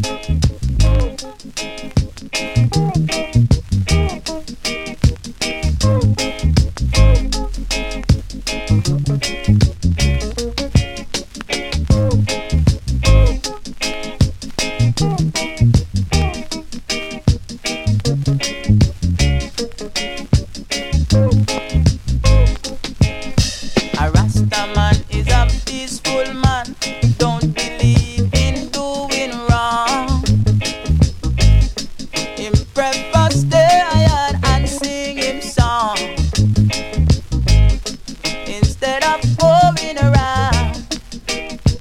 Thank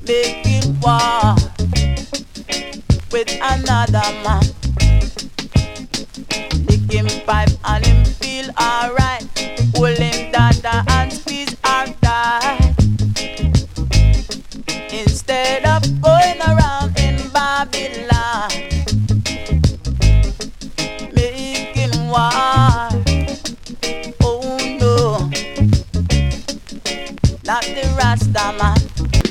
making war with another man. Lick pipe and him feel alright. pulling him and squeeze and die. Instead of going around in Babylon, making war. Oh no, not the Rastaman.